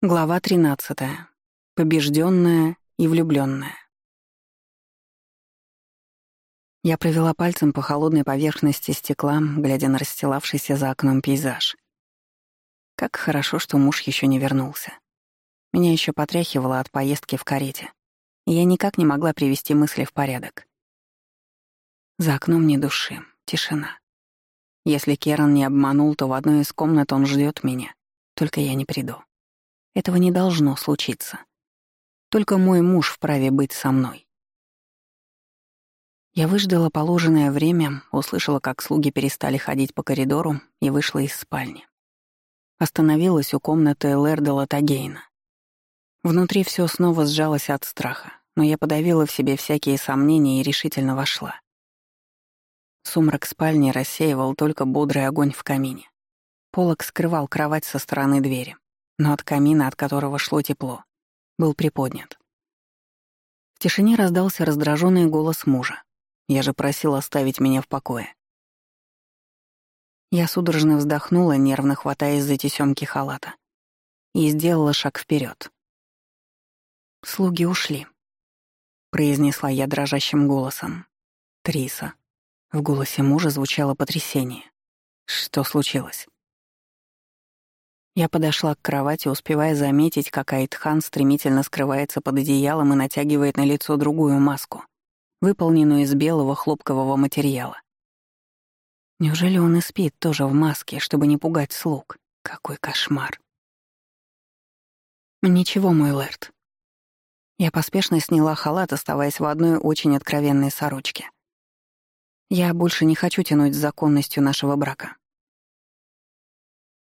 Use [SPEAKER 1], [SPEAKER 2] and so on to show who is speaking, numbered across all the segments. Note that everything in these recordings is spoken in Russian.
[SPEAKER 1] Глава 13. Побежденная и влюбленная. Я провела пальцем по холодной поверхности стекла, глядя на расстилавшийся за окном пейзаж. Как хорошо, что муж еще не вернулся. Меня еще потряхивало от поездки в карете, и я никак не могла привести мысли в порядок. За окном ни души, тишина. Если Керан не обманул, то в одной из комнат он ждет меня, только я не приду. Этого не должно случиться. Только мой муж вправе быть со мной. Я выждала положенное время, услышала, как слуги перестали ходить по коридору и вышла из спальни. Остановилась у комнаты Лердела Тагейна. Внутри все снова сжалось от страха, но я подавила в себе всякие сомнения и решительно вошла. Сумрак спальни рассеивал только бодрый огонь в камине. Полок скрывал кровать со стороны двери но от камина, от которого шло тепло, был приподнят. В тишине раздался раздраженный голос мужа. «Я же просил оставить меня в покое». Я судорожно вздохнула, нервно хватаясь за тесёмки халата, и сделала шаг вперед. «Слуги ушли», — произнесла я дрожащим голосом. «Триса». В голосе мужа звучало потрясение. «Что случилось?» Я подошла к кровати, успевая заметить, как Айтхан стремительно скрывается под одеялом и натягивает на лицо другую маску, выполненную из белого хлопкового материала. Неужели он и спит тоже в маске, чтобы не пугать слуг? Какой кошмар. Ничего, мой лэрд. Я поспешно сняла халат, оставаясь в одной очень откровенной сорочке. Я больше не хочу тянуть с законностью нашего брака.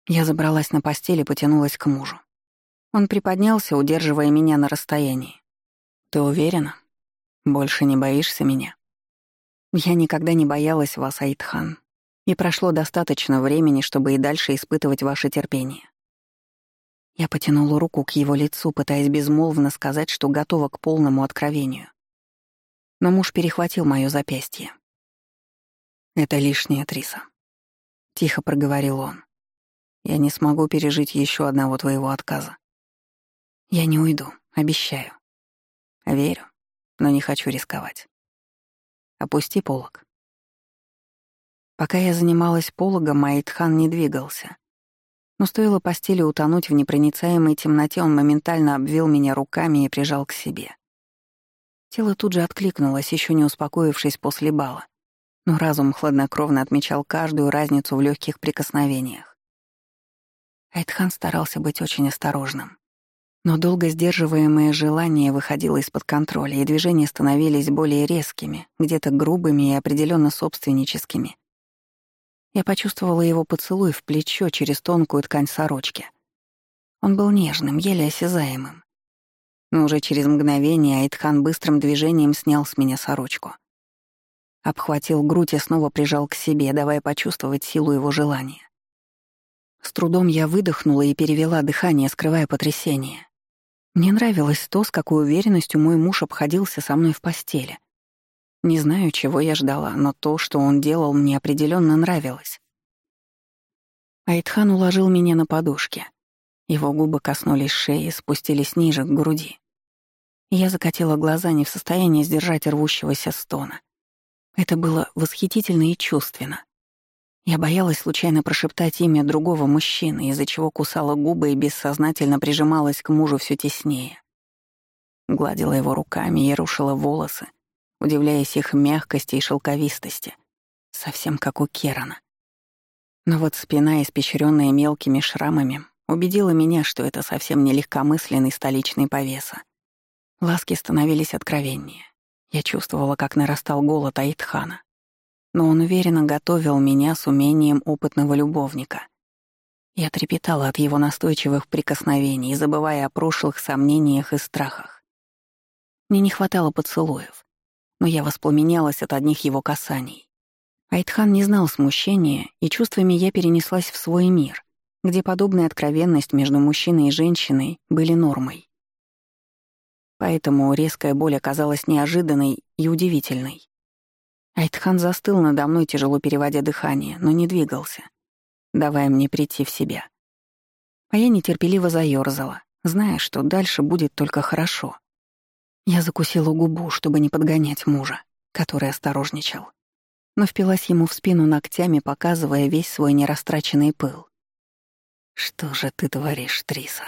[SPEAKER 1] Я забралась на постель и потянулась к мужу. Он приподнялся, удерживая меня на расстоянии. «Ты уверена? Больше не боишься меня?» «Я никогда не боялась вас, Айтхан, и прошло достаточно времени, чтобы и дальше испытывать ваше терпение». Я потянула руку к его лицу, пытаясь безмолвно сказать, что готова к полному откровению. Но муж перехватил моё запястье. «Это лишняя Триса», — тихо проговорил он. Я не смогу пережить еще одного твоего отказа. Я не уйду, обещаю. Верю, но не хочу рисковать. Опусти полог. Пока я занималась пологом, Айтхан не двигался. Но стоило постели утонуть в непроницаемой темноте, он моментально обвил меня руками и прижал к себе. Тело тут же откликнулось, еще не успокоившись после бала. Но разум хладнокровно отмечал каждую разницу в легких прикосновениях. Айтхан старался быть очень осторожным. Но долго сдерживаемое желание выходило из-под контроля, и движения становились более резкими, где-то грубыми и определенно собственническими. Я почувствовала его поцелуй в плечо через тонкую ткань сорочки. Он был нежным, еле осязаемым. Но уже через мгновение Айтхан быстрым движением снял с меня сорочку. Обхватил грудь и снова прижал к себе, давая почувствовать силу его желания. С трудом я выдохнула и перевела дыхание, скрывая потрясение. Мне нравилось то, с какой уверенностью мой муж обходился со мной в постели. Не знаю, чего я ждала, но то, что он делал, мне определенно нравилось. Айтхан уложил меня на подушке. Его губы коснулись шеи, спустились ниже, к груди. Я закатила глаза, не в состоянии сдержать рвущегося стона. Это было восхитительно и чувственно. Я боялась случайно прошептать имя другого мужчины, из-за чего кусала губы и бессознательно прижималась к мужу все теснее. Гладила его руками и рушила волосы, удивляясь их мягкости и шелковистости, совсем как у Керана. Но вот спина, испещренная мелкими шрамами, убедила меня, что это совсем не легкомысленный столичный повеса. Ласки становились откровеннее. Я чувствовала, как нарастал голод Аитхана, но он уверенно готовил меня с умением опытного любовника. Я трепетала от его настойчивых прикосновений, забывая о прошлых сомнениях и страхах. Мне не хватало поцелуев, но я воспламенялась от одних его касаний. Айтхан не знал смущения, и чувствами я перенеслась в свой мир, где подобная откровенность между мужчиной и женщиной были нормой. Поэтому резкая боль оказалась неожиданной и удивительной. Айтхан застыл надо мной, тяжело переводя дыхание, но не двигался, давая мне прийти в себя. А я нетерпеливо заёрзала, зная, что дальше будет только хорошо. Я закусила губу, чтобы не подгонять мужа, который осторожничал, но впилась ему в спину ногтями, показывая весь свой нерастраченный пыл. «Что же ты творишь, Триса?»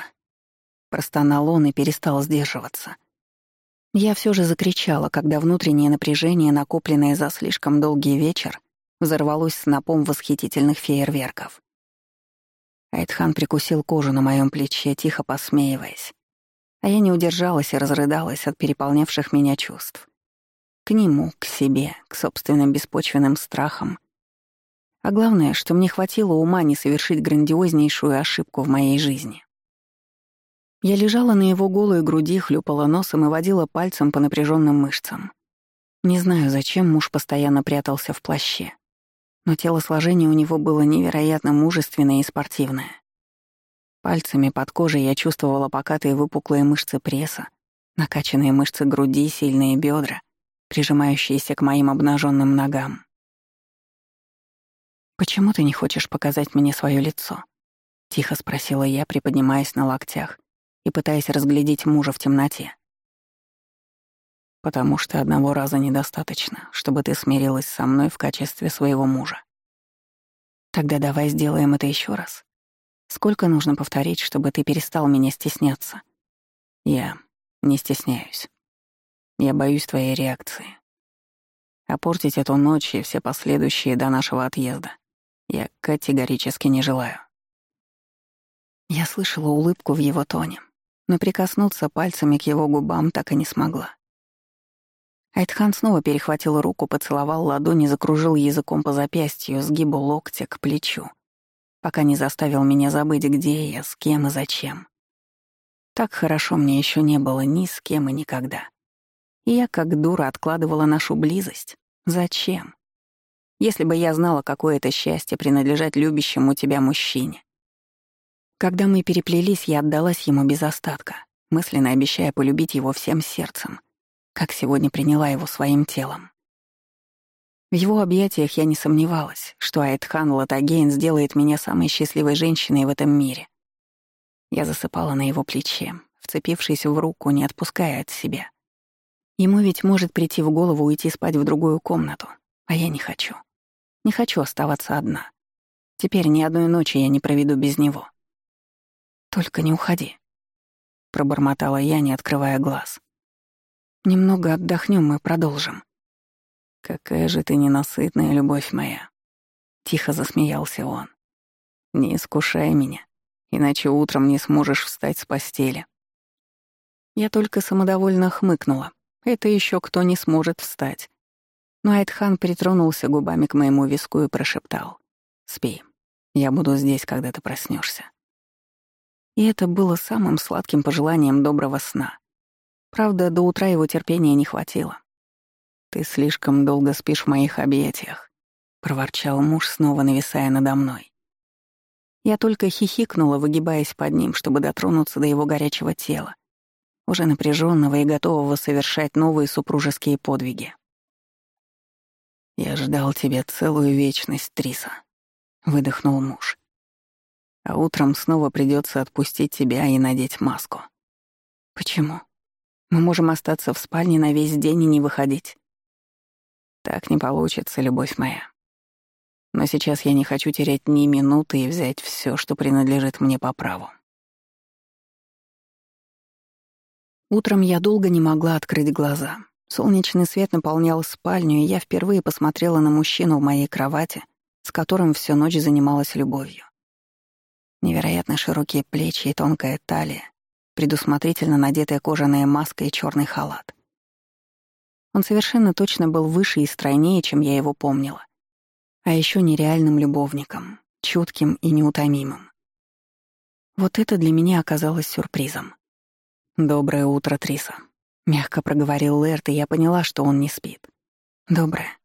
[SPEAKER 1] Простонал он и перестал сдерживаться. Я все же закричала, когда внутреннее напряжение, накопленное за слишком долгий вечер, взорвалось снопом восхитительных фейерверков. Айтхан прикусил кожу на моем плече, тихо посмеиваясь. А я не удержалась и разрыдалась от переполнявших меня чувств. К нему, к себе, к собственным беспочвенным страхам. А главное, что мне хватило ума не совершить грандиознейшую ошибку в моей жизни. Я лежала на его голой груди, хлюпала носом и водила пальцем по напряженным мышцам. Не знаю, зачем муж постоянно прятался в плаще но телосложение у него было невероятно мужественное и спортивное. Пальцами под кожей я чувствовала покатые выпуклые мышцы пресса, накачанные мышцы груди, сильные бедра, прижимающиеся к моим обнаженным ногам. «Почему ты не хочешь показать мне свое лицо?» — тихо спросила я, приподнимаясь на локтях и пытаясь разглядеть мужа в темноте. «Потому что одного раза недостаточно, чтобы ты смирилась со мной в качестве своего мужа. Тогда давай сделаем это еще раз. Сколько нужно повторить, чтобы ты перестал меня стесняться? Я не стесняюсь. Я боюсь твоей реакции. Опортить эту ночь и все последующие до нашего отъезда я категорически не желаю. Я слышала улыбку в его тоне, но прикоснуться пальцами к его губам так и не смогла. Айтхан снова перехватил руку, поцеловал ладонь и закружил языком по запястью, сгибу локтя к плечу, пока не заставил меня забыть, где я, с кем и зачем. Так хорошо мне еще не было ни с кем и никогда. И я, как дура, откладывала нашу близость. Зачем? Если бы я знала, какое это счастье принадлежать любящему тебя мужчине. Когда мы переплелись, я отдалась ему без остатка, мысленно обещая полюбить его всем сердцем как сегодня приняла его своим телом. В его объятиях я не сомневалась, что Айтхан Латагейн сделает меня самой счастливой женщиной в этом мире. Я засыпала на его плече, вцепившись в руку, не отпуская от себя. Ему ведь может прийти в голову уйти спать в другую комнату, а я не хочу. Не хочу оставаться одна. Теперь ни одной ночи я не проведу без него. «Только не уходи», — пробормотала я, не открывая глаз. Немного отдохнем и продолжим. Какая же ты ненасытная любовь моя. Тихо засмеялся он. Не искушай меня, иначе утром не сможешь встать с постели. Я только самодовольно хмыкнула. Это еще кто не сможет встать. Но Айтхан притронулся губами к моему виску и прошептал. «Спи. Я буду здесь, когда ты проснешься. И это было самым сладким пожеланием доброго сна. Правда, до утра его терпения не хватило. «Ты слишком долго спишь в моих объятиях», — проворчал муж, снова нависая надо мной. Я только хихикнула, выгибаясь под ним, чтобы дотронуться до его горячего тела, уже напряженного и готового совершать новые супружеские подвиги. «Я ждал тебя целую вечность, Триса», — выдохнул муж. «А утром снова придется отпустить тебя и надеть маску». «Почему?» Мы можем остаться в спальне на весь день и не выходить. Так не получится, любовь моя. Но сейчас я не хочу терять ни минуты и взять все, что принадлежит мне по праву. Утром я долго не могла открыть глаза. Солнечный свет наполнял спальню, и я впервые посмотрела на мужчину в моей кровати, с которым всю ночь занималась любовью. Невероятно широкие плечи и тонкая талия, предусмотрительно надетая кожаная маска и черный халат. Он совершенно точно был выше и стройнее, чем я его помнила. А еще нереальным любовником, чутким и неутомимым. Вот это для меня оказалось сюрпризом. «Доброе утро, Триса», — мягко проговорил Лэрт, и я поняла, что он не спит. «Доброе».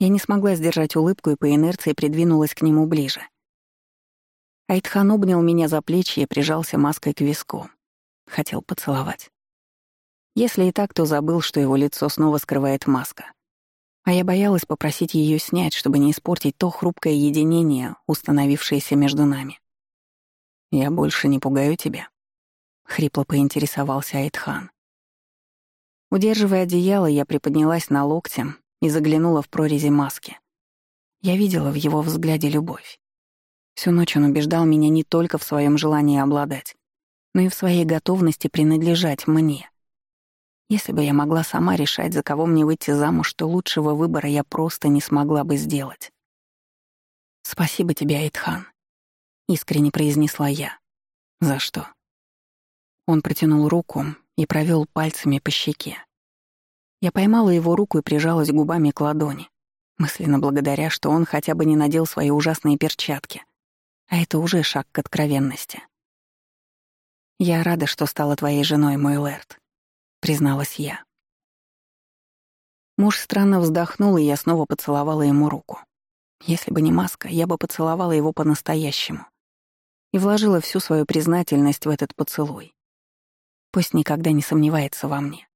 [SPEAKER 1] Я не смогла сдержать улыбку и по инерции придвинулась к нему ближе. Айтхан обнял меня за плечи и прижался маской к виску. Хотел поцеловать. Если и так, то забыл, что его лицо снова скрывает маска. А я боялась попросить ее снять, чтобы не испортить то хрупкое единение, установившееся между нами. «Я больше не пугаю тебя?» хрипло поинтересовался Айтхан. Удерживая одеяло, я приподнялась на локте и заглянула в прорези маски. Я видела в его взгляде любовь. Всю ночь он убеждал меня не только в своем желании обладать, но и в своей готовности принадлежать мне. Если бы я могла сама решать, за кого мне выйти замуж, то лучшего выбора я просто не смогла бы сделать. «Спасибо тебе, Айтхан», — искренне произнесла я. «За что?» Он протянул руку и провел пальцами по щеке. Я поймала его руку и прижалась губами к ладони, мысленно благодаря, что он хотя бы не надел свои ужасные перчатки. А это уже шаг к откровенности. «Я рада, что стала твоей женой, мой Лэрд», — призналась я. Муж странно вздохнул, и я снова поцеловала ему руку. Если бы не маска, я бы поцеловала его по-настоящему. И вложила всю свою признательность в этот поцелуй. Пусть никогда не сомневается во мне.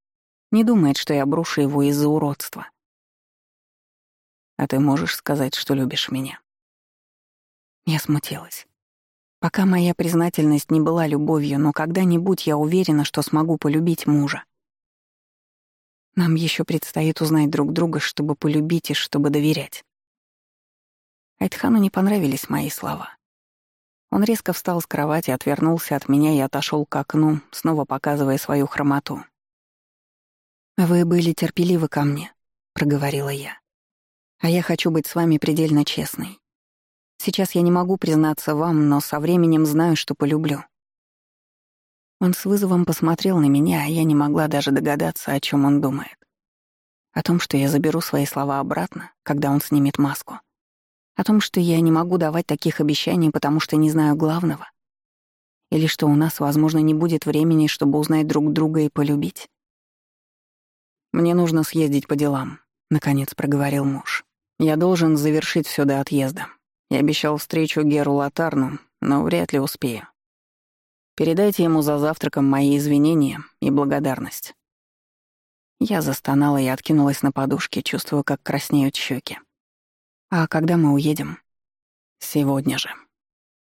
[SPEAKER 1] Не думает, что я брошу его из-за уродства. А ты можешь сказать, что любишь меня? Я смутилась. Пока моя признательность не была любовью, но когда-нибудь я уверена, что смогу полюбить мужа. Нам еще предстоит узнать друг друга, чтобы полюбить и чтобы доверять. Айтхану не понравились мои слова. Он резко встал с кровати, отвернулся от меня и отошел к окну, снова показывая свою хромоту. «Вы были терпеливы ко мне», — проговорила я. «А я хочу быть с вами предельно честной. Сейчас я не могу признаться вам, но со временем знаю, что полюблю». Он с вызовом посмотрел на меня, а я не могла даже догадаться, о чем он думает. О том, что я заберу свои слова обратно, когда он снимет маску. О том, что я не могу давать таких обещаний, потому что не знаю главного. Или что у нас, возможно, не будет времени, чтобы узнать друг друга и полюбить. «Мне нужно съездить по делам», — наконец проговорил муж. «Я должен завершить все до отъезда. Я обещал встречу Геру Латарну, но вряд ли успею. Передайте ему за завтраком мои извинения и благодарность». Я застонала и откинулась на подушке, чувствуя, как краснеют щеки. «А когда мы уедем?» «Сегодня же.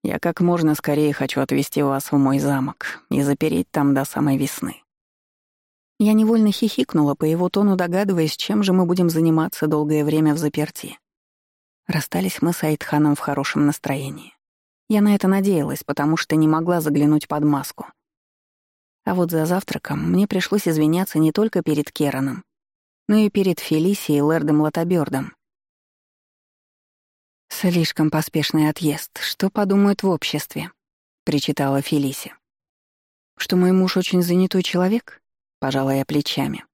[SPEAKER 1] Я как можно скорее хочу отвезти вас в мой замок и запереть там до самой весны». Я невольно хихикнула по его тону, догадываясь, чем же мы будем заниматься долгое время в заперти. Расстались мы с Айтханом в хорошем настроении. Я на это надеялась, потому что не могла заглянуть под маску. А вот за завтраком мне пришлось извиняться не только перед Кераном, но и перед Фелисией и Лэрдом Латобёрдом. «Слишком поспешный отъезд. Что подумают в обществе?» — причитала Фелиси. «Что мой муж очень занятой человек?» — пожала я плечами.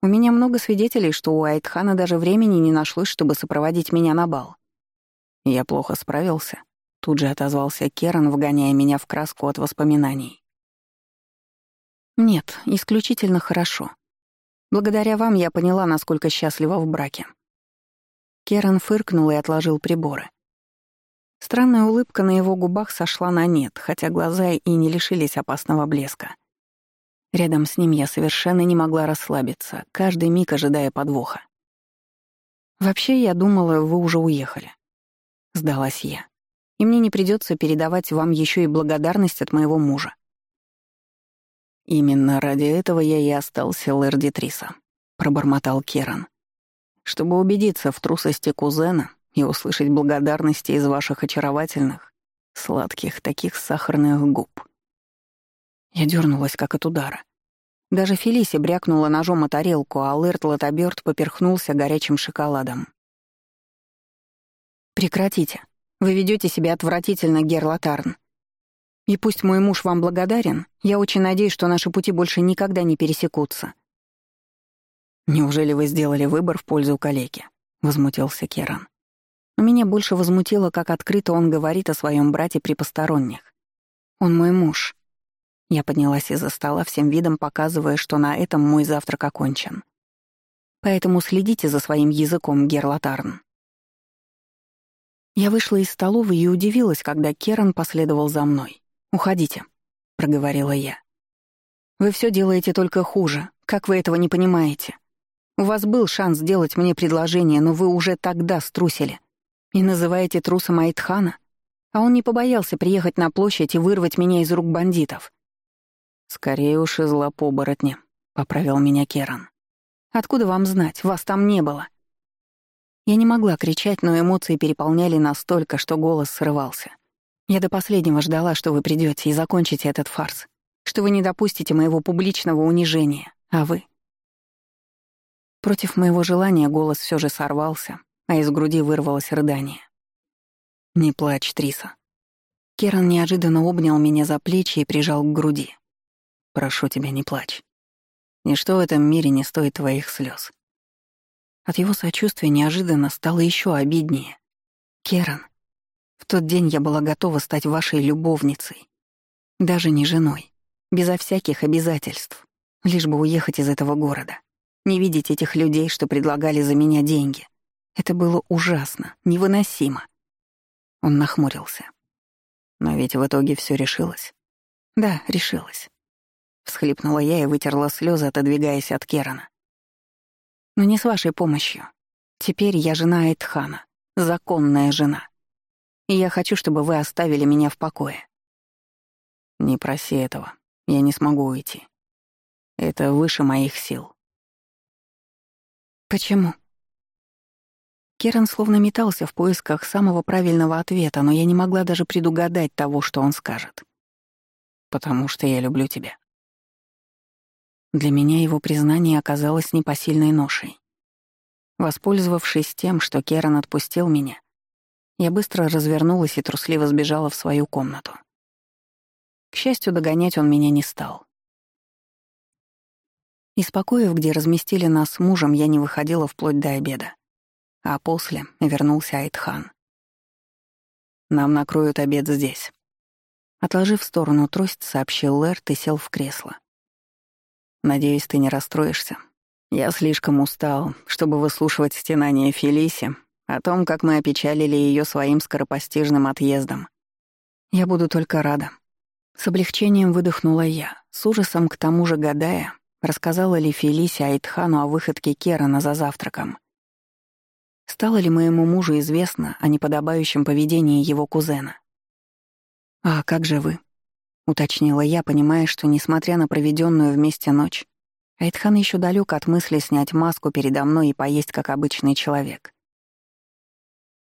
[SPEAKER 1] У меня много свидетелей, что у Айтхана даже времени не нашлось, чтобы сопроводить меня на бал. Я плохо справился. Тут же отозвался Керан, вгоняя меня в краску от воспоминаний. Нет, исключительно хорошо. Благодаря вам я поняла, насколько счастлива в браке. Керан фыркнул и отложил приборы. Странная улыбка на его губах сошла на нет, хотя глаза и не лишились опасного блеска. Рядом с ним я совершенно не могла расслабиться, каждый миг ожидая подвоха. «Вообще, я думала, вы уже уехали». Сдалась я. «И мне не придется передавать вам еще и благодарность от моего мужа». «Именно ради этого я и остался Лэрди Триса», — пробормотал Керан. «Чтобы убедиться в трусости кузена и услышать благодарности из ваших очаровательных, сладких, таких сахарных губ». Я дернулась, как от удара. Даже Фелиси брякнула ножом о тарелку, а Лэрт Латобёрд поперхнулся горячим шоколадом. «Прекратите. Вы ведете себя отвратительно, Герлатарн. И пусть мой муж вам благодарен, я очень надеюсь, что наши пути больше никогда не пересекутся». «Неужели вы сделали выбор в пользу калеки?» — возмутился Керан. Но меня больше возмутило, как открыто он говорит о своем брате при посторонних. Он мой муж. Я поднялась из-за стола, всем видом показывая, что на этом мой завтрак окончен. Поэтому следите за своим языком, Герлатарн. Я вышла из столовой и удивилась, когда Керан последовал за мной. «Уходите», — проговорила я. «Вы все делаете только хуже. Как вы этого не понимаете? У вас был шанс сделать мне предложение, но вы уже тогда струсили. И называете трусом Айтхана? А он не побоялся приехать на площадь и вырвать меня из рук бандитов. «Скорее уж из лап оборотня», — поправил меня Керан. «Откуда вам знать? Вас там не было». Я не могла кричать, но эмоции переполняли настолько, что голос срывался. Я до последнего ждала, что вы придете и закончите этот фарс, что вы не допустите моего публичного унижения, а вы... Против моего желания голос все же сорвался, а из груди вырвалось рыдание. «Не плачь, Триса». Керан неожиданно обнял меня за плечи и прижал к груди. «Прошу тебя, не плачь. Ничто в этом мире не стоит твоих слез. От его сочувствия неожиданно стало еще обиднее. «Керан, в тот день я была готова стать вашей любовницей. Даже не женой, безо всяких обязательств, лишь бы уехать из этого города, не видеть этих людей, что предлагали за меня деньги. Это было ужасно, невыносимо». Он нахмурился. Но ведь в итоге все решилось. Да, решилось. Всхлипнула я и вытерла слезы, отодвигаясь от Керана. Но не с вашей помощью. Теперь я жена Айтхана, законная жена. И я хочу, чтобы вы оставили меня в покое. Не проси этого. Я не смогу уйти. Это выше моих сил. Почему? Керан словно метался в поисках самого правильного ответа, но я не могла даже предугадать того, что он скажет. «Потому что я люблю тебя». Для меня его признание оказалось непосильной ношей. Воспользовавшись тем, что Керан отпустил меня, я быстро развернулась и трусливо сбежала в свою комнату. К счастью, догонять он меня не стал. Из покоев, где разместили нас с мужем, я не выходила вплоть до обеда. А после вернулся Айтхан. «Нам накроют обед здесь». Отложив в сторону трость, сообщил Лэрт и сел в кресло. Надеюсь, ты не расстроишься. Я слишком устал, чтобы выслушивать стенания Фелиси о том, как мы опечалили ее своим скоропостижным отъездом. Я буду только рада. С облегчением выдохнула я, с ужасом к тому же гадая, рассказала ли Фелиси Айтхану о выходке Керана за завтраком. Стало ли моему мужу известно о неподобающем поведении его кузена? «А как же вы?» Уточнила я, понимая, что, несмотря на проведенную вместе ночь, Айтхан еще далек от мысли снять маску передо мной и поесть, как обычный человек.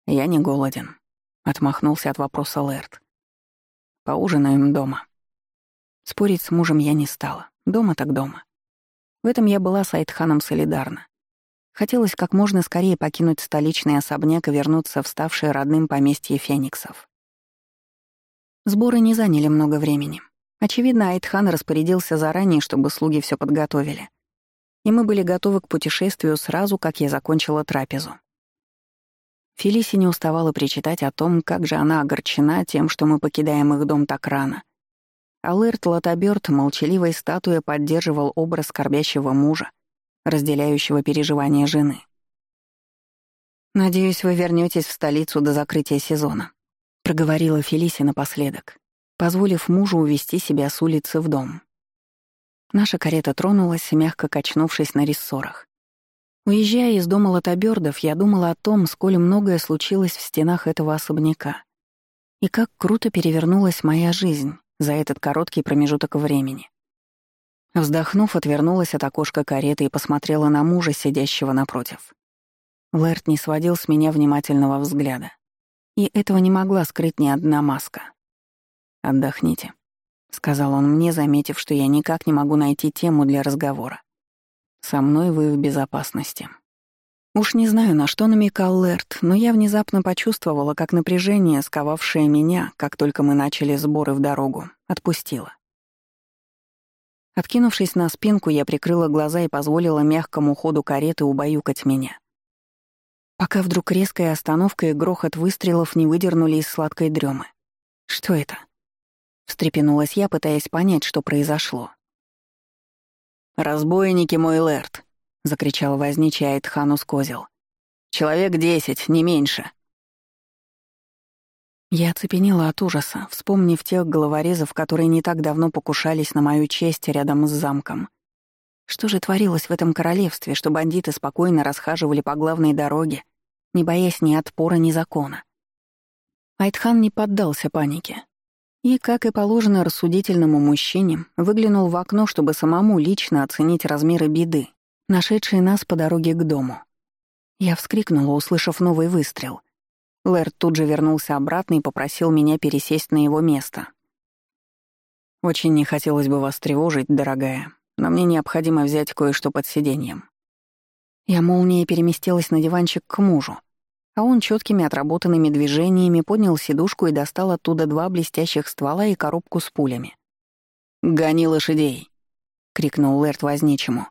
[SPEAKER 1] «Я не голоден», — отмахнулся от вопроса Лэрд. «Поужинаем дома». Спорить с мужем я не стала. Дома так дома. В этом я была с Айтханом солидарна. Хотелось как можно скорее покинуть столичный особняк и вернуться в ставшее родным поместье фениксов. Сборы не заняли много времени. Очевидно, Айтхан распорядился заранее, чтобы слуги все подготовили. И мы были готовы к путешествию сразу, как я закончила трапезу. Фелиси не уставала причитать о том, как же она огорчена тем, что мы покидаем их дом так рано. Алэрт Латабёрт молчаливой статуей поддерживал образ скорбящего мужа, разделяющего переживания жены. «Надеюсь, вы вернетесь в столицу до закрытия сезона», — проговорила Фелиси напоследок, позволив мужу увести себя с улицы в дом. Наша карета тронулась, мягко качнувшись на рессорах. Уезжая из дома Латобёрдов, я думала о том, сколь многое случилось в стенах этого особняка. И как круто перевернулась моя жизнь за этот короткий промежуток времени. Вздохнув, отвернулась от окошка кареты и посмотрела на мужа, сидящего напротив. Лэрт не сводил с меня внимательного взгляда. И этого не могла скрыть ни одна маска. «Отдохните», — сказал он мне, заметив, что я никак не могу найти тему для разговора. «Со мной вы в безопасности». Уж не знаю, на что намекал Лерт, но я внезапно почувствовала, как напряжение, сковавшее меня, как только мы начали сборы в дорогу, отпустило. Откинувшись на спинку, я прикрыла глаза и позволила мягкому ходу кареты убаюкать меня пока вдруг резкая остановка и грохот выстрелов не выдернули из сладкой дремы. «Что это?» Встрепенулась я, пытаясь понять, что произошло. «Разбойники, мой лэрд!» — закричал возничий Айтханус Козел. «Человек десять, не меньше!» Я оцепенела от ужаса, вспомнив тех головорезов, которые не так давно покушались на мою честь рядом с замком. Что же творилось в этом королевстве, что бандиты спокойно расхаживали по главной дороге, не боясь ни отпора, ни закона. Айтхан не поддался панике. И, как и положено рассудительному мужчине, выглянул в окно, чтобы самому лично оценить размеры беды, нашедшей нас по дороге к дому. Я вскрикнула, услышав новый выстрел. Лэрд тут же вернулся обратно и попросил меня пересесть на его место. «Очень не хотелось бы вас тревожить, дорогая, но мне необходимо взять кое-что под сиденьем». Я молнией переместилась на диванчик к мужу, а он четкими отработанными движениями поднял сидушку и достал оттуда два блестящих ствола и коробку с пулями. «Гони лошадей!» — крикнул Лэрт возничему.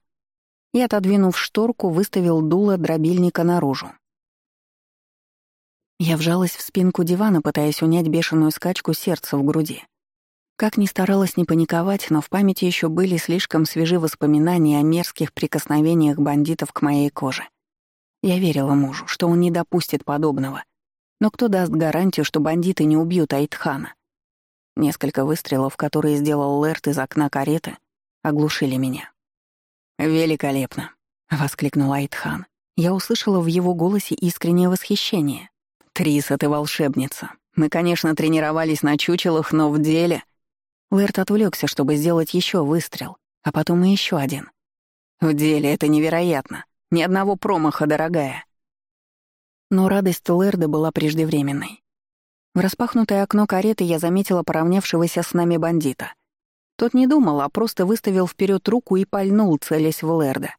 [SPEAKER 1] И, отодвинув шторку, выставил дуло дробильника наружу. Я вжалась в спинку дивана, пытаясь унять бешеную скачку сердца в груди. Как ни старалась не паниковать, но в памяти еще были слишком свежи воспоминания о мерзких прикосновениях бандитов к моей коже — я верила мужу, что он не допустит подобного. Но кто даст гарантию, что бандиты не убьют Айтхана? Несколько выстрелов, которые сделал Лерт из окна кареты, оглушили меня. «Великолепно!» — воскликнул Айтхан. Я услышала в его голосе искреннее восхищение. «Триса, ты волшебница. Мы, конечно, тренировались на чучелах, но в деле...» Лерт отвлекся, чтобы сделать еще выстрел, а потом и еще один. «В деле это невероятно. Ни одного промаха, дорогая. Но радость Лерда была преждевременной. В распахнутое окно кареты я заметила поравнявшегося с нами бандита. Тот не думал, а просто выставил вперед руку и пальнул, целясь в Лерда.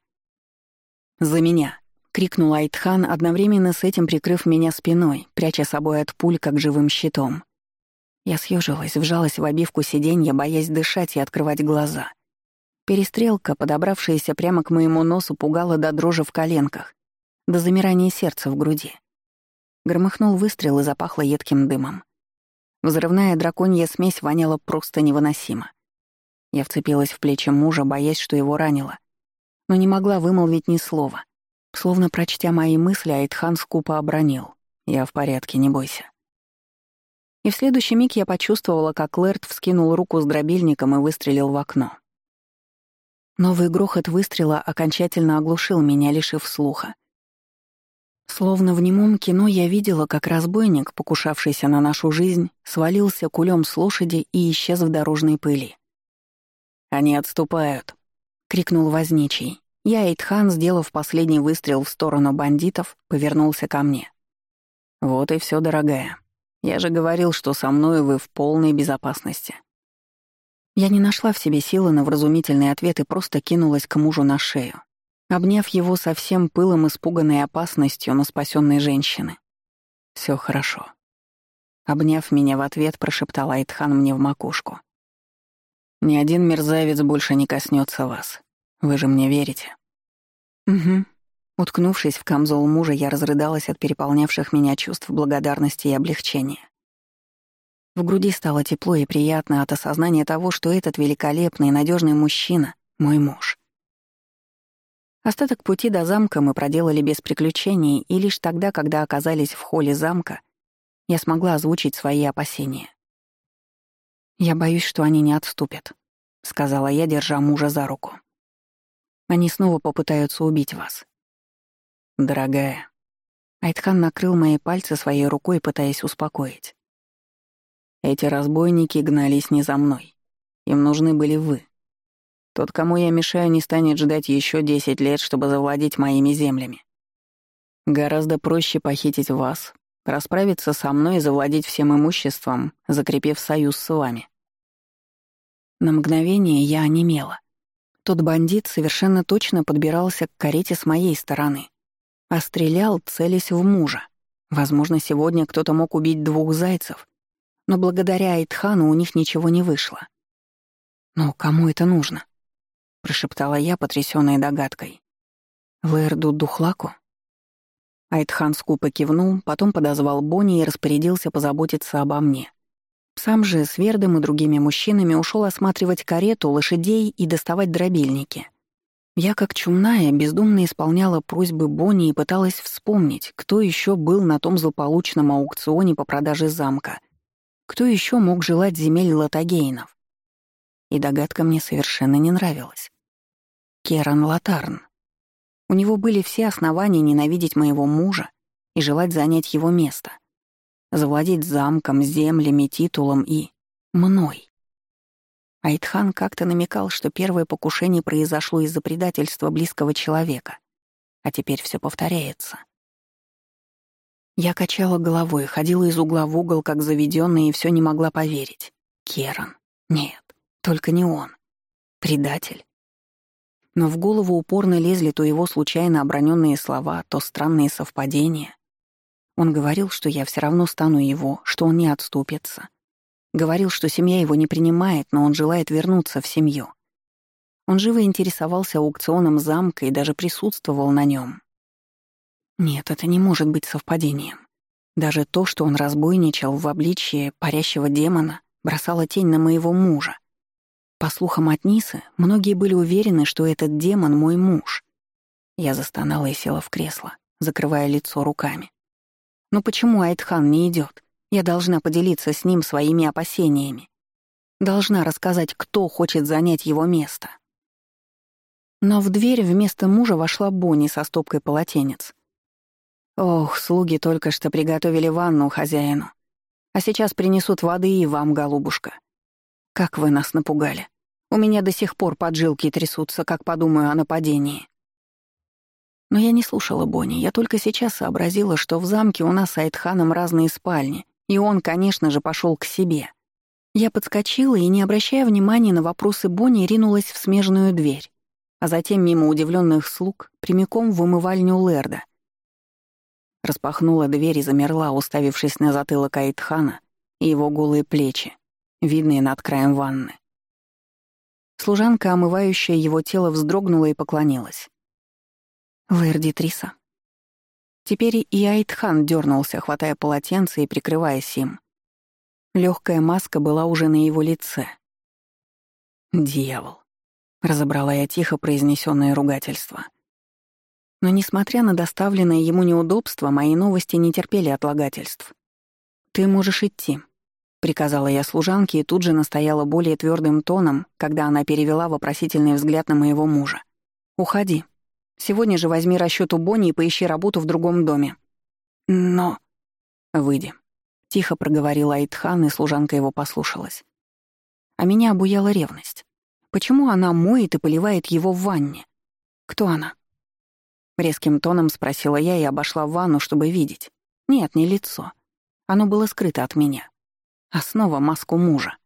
[SPEAKER 1] «За меня!» — крикнул Айтхан, одновременно с этим прикрыв меня спиной, пряча собой от пуль, как живым щитом. Я съежилась, вжалась в обивку сиденья, боясь дышать и открывать глаза. Перестрелка, подобравшаяся прямо к моему носу, пугала до дрожи в коленках, до замирания сердца в груди. Громыхнул выстрел и запахло едким дымом. Взрывная драконья смесь воняла просто невыносимо. Я вцепилась в плечи мужа, боясь, что его ранило, но не могла вымолвить ни слова. Словно прочтя мои мысли, Айтхан скупо обронил. «Я в порядке, не бойся». И в следующий миг я почувствовала, как Лэрд вскинул руку с дробильником и выстрелил в окно. Новый грохот выстрела окончательно оглушил меня, лишив слуха. Словно в немом кино я видела, как разбойник, покушавшийся на нашу жизнь, свалился кулем с лошади и исчез в дорожной пыли. «Они отступают», — крикнул возничий. Я, Эйтхан, сделав последний выстрел в сторону бандитов, повернулся ко мне. «Вот и все, дорогая. Я же говорил, что со мной вы в полной безопасности». Я не нашла в себе силы на вразумительный ответ и просто кинулась к мужу на шею, обняв его со всем пылом испуганной опасностью на спасенной женщины. Все хорошо. Обняв меня в ответ, прошептал Айтхан мне в макушку. «Ни один мерзавец больше не коснется вас. Вы же мне верите?» «Угу». Уткнувшись в камзол мужа, я разрыдалась от переполнявших меня чувств благодарности и облегчения. В груди стало тепло и приятно от осознания того, что этот великолепный и надежный мужчина — мой муж. Остаток пути до замка мы проделали без приключений, и лишь тогда, когда оказались в холле замка, я смогла озвучить свои опасения. «Я боюсь, что они не отступят», — сказала я, держа мужа за руку. «Они снова попытаются убить вас». «Дорогая». Айтхан накрыл мои пальцы своей рукой, пытаясь успокоить. Эти разбойники гнались не за мной. Им нужны были вы. Тот, кому я мешаю, не станет ждать еще десять лет, чтобы завладеть моими землями. Гораздо проще похитить вас, расправиться со мной и завладеть всем имуществом, закрепив союз с вами. На мгновение я онемела. Тот бандит совершенно точно подбирался к карете с моей стороны, а стрелял, целясь в мужа. Возможно, сегодня кто-то мог убить двух зайцев, но благодаря Айтхану у них ничего не вышло. «Но кому это нужно?» — прошептала я, потрясённая догадкой. «Лэрду Духлаку?» Айтхан скупо кивнул, потом подозвал Бонни и распорядился позаботиться обо мне. Сам же с Вердом и другими мужчинами ушел осматривать карету, лошадей и доставать дробильники. Я, как чумная, бездумно исполняла просьбы Бонни и пыталась вспомнить, кто еще был на том злополучном аукционе по продаже замка — кто еще мог желать земель латагейнов? И догадка мне совершенно не нравилась. Керан Латарн. У него были все основания ненавидеть моего мужа и желать занять его место. Завладеть замком, землями, титулом и... Мной. Айтхан как-то намекал, что первое покушение произошло из-за предательства близкого человека, а теперь все повторяется. Я качала головой, ходила из угла в угол, как заведенная, и все не могла поверить. Керан. Нет, только не он. Предатель. Но в голову упорно лезли то его случайно оброненные слова, то странные совпадения. Он говорил, что я все равно стану его, что он не отступится. Говорил, что семья его не принимает, но он желает вернуться в семью. Он живо интересовался аукционом замка и даже присутствовал на нем. Нет, это не может быть совпадением. Даже то, что он разбойничал в обличье парящего демона, бросало тень на моего мужа. По слухам от Нисы, многие были уверены, что этот демон — мой муж. Я застонала и села в кресло, закрывая лицо руками. Но почему Айтхан не идет? Я должна поделиться с ним своими опасениями. Должна рассказать, кто хочет занять его место. Но в дверь вместо мужа вошла Бонни со стопкой полотенец. Ох, слуги только что приготовили ванну хозяину. А сейчас принесут воды и вам, голубушка. Как вы нас напугали. У меня до сих пор поджилки трясутся, как подумаю о нападении. Но я не слушала Бонни, я только сейчас сообразила, что в замке у нас с Айтханом разные спальни, и он, конечно же, пошел к себе. Я подскочила и, не обращая внимания на вопросы Бонни, ринулась в смежную дверь, а затем мимо удивленных слуг прямиком в умывальню Лерда. Распахнула дверь и замерла, уставившись на затылок Айтхана и его голые плечи, видные над краем ванны. Служанка, омывающая его тело, вздрогнула и поклонилась. «Лэрди Триса». Теперь и Айтхан дернулся, хватая полотенце и прикрываясь им. Легкая маска была уже на его лице. «Дьявол», — разобрала я тихо произнесенное ругательство. Но, несмотря на доставленное ему неудобство, мои новости не терпели отлагательств. «Ты можешь идти», — приказала я служанке и тут же настояла более твердым тоном, когда она перевела вопросительный взгляд на моего мужа. «Уходи. Сегодня же возьми расчет у Бонни и поищи работу в другом доме». «Но...» «Выйди», — тихо проговорила Айтхан, и служанка его послушалась. А меня обуяла ревность. Почему она моет и поливает его в ванне? Кто она? Резким тоном спросила я и обошла ванну, чтобы видеть. Нет, не лицо. Оно было скрыто от меня а снова маску мужа.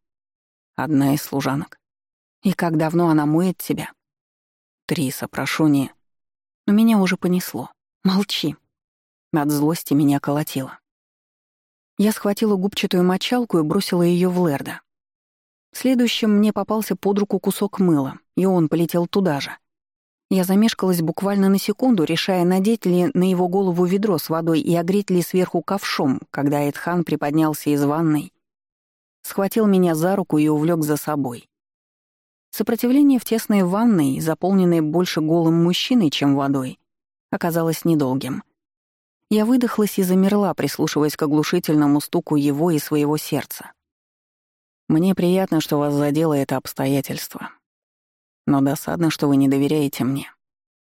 [SPEAKER 1] Одна из служанок. И как давно она моет тебя? Триса, прошу не... Но меня уже понесло. Молчи. От злости меня колотило. Я схватила губчатую мочалку и бросила ее в Лерда. Следующим мне попался под руку кусок мыла, и он полетел туда же. Я замешкалась буквально на секунду, решая, надеть ли на его голову ведро с водой и огреть ли сверху ковшом, когда Эдхан приподнялся из ванной схватил меня за руку и увлек за собой. Сопротивление в тесной ванной, заполненной больше голым мужчиной, чем водой, оказалось недолгим. Я выдохлась и замерла, прислушиваясь к оглушительному стуку его и своего сердца. «Мне приятно, что вас задело это обстоятельство. Но досадно, что вы не доверяете мне»,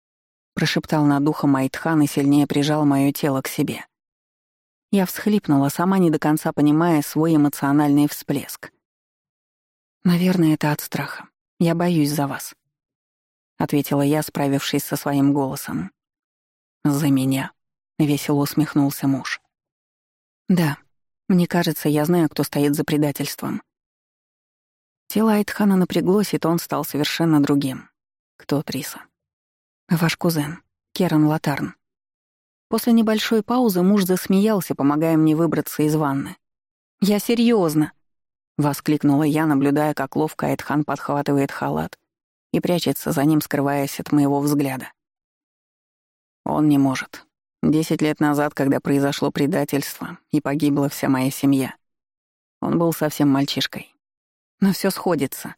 [SPEAKER 1] — прошептал над ухом Айтхан и сильнее прижал мое тело к себе. Я всхлипнула, сама не до конца понимая свой эмоциональный всплеск. «Наверное, это от страха. Я боюсь за вас», — ответила я, справившись со своим голосом. «За меня», — весело усмехнулся муж. «Да, мне кажется, я знаю, кто стоит за предательством». Тело Айтхана напряглось, и тон стал совершенно другим. «Кто Триса?» «Ваш кузен, Керан Латарн», После небольшой паузы муж засмеялся, помогая мне выбраться из ванны. «Я серьезно, воскликнула я, наблюдая, как ловко Айтхан подхватывает халат и прячется за ним, скрываясь от моего взгляда. Он не может. Десять лет назад, когда произошло предательство и погибла вся моя семья, он был совсем мальчишкой. Но все сходится,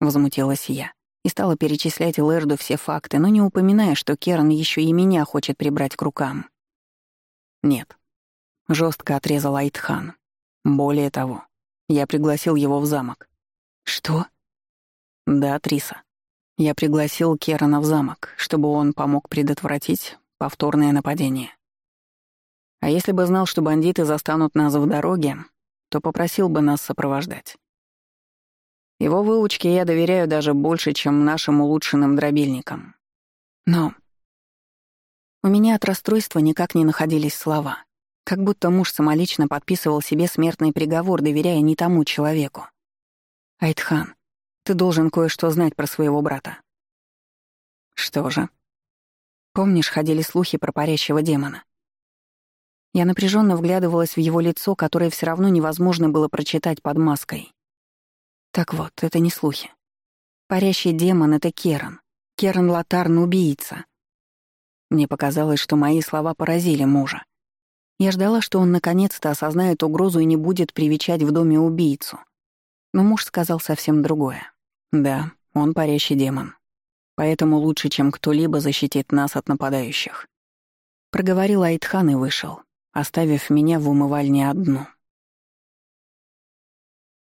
[SPEAKER 1] возмутилась я и стала перечислять Лэрду все факты, но не упоминая, что Керн еще и меня хочет прибрать к рукам. Нет. Жестко отрезал Айтхан. Более того, я пригласил его в замок. Что? Да, Триса. Я пригласил Керана в замок, чтобы он помог предотвратить повторное нападение. А если бы знал, что бандиты застанут нас в дороге, то попросил бы нас сопровождать. Его выучке я доверяю даже больше, чем нашим улучшенным дробильникам. Но у меня от расстройства никак не находились слова. Как будто муж самолично подписывал себе смертный приговор, доверяя не тому человеку. «Айтхан, ты должен кое-что знать про своего брата». «Что же?» Помнишь, ходили слухи про парящего демона? Я напряженно вглядывалась в его лицо, которое все равно невозможно было прочитать под маской. Так вот, это не слухи. Парящий демон — это Керан. Керан Латарн — убийца. Мне показалось, что мои слова поразили мужа. Я ждала, что он наконец-то осознает угрозу и не будет привечать в доме убийцу. Но муж сказал совсем другое. Да, он парящий демон. Поэтому лучше, чем кто-либо защитит нас от нападающих. Проговорил Айтхан и вышел, оставив меня в умывальне одну.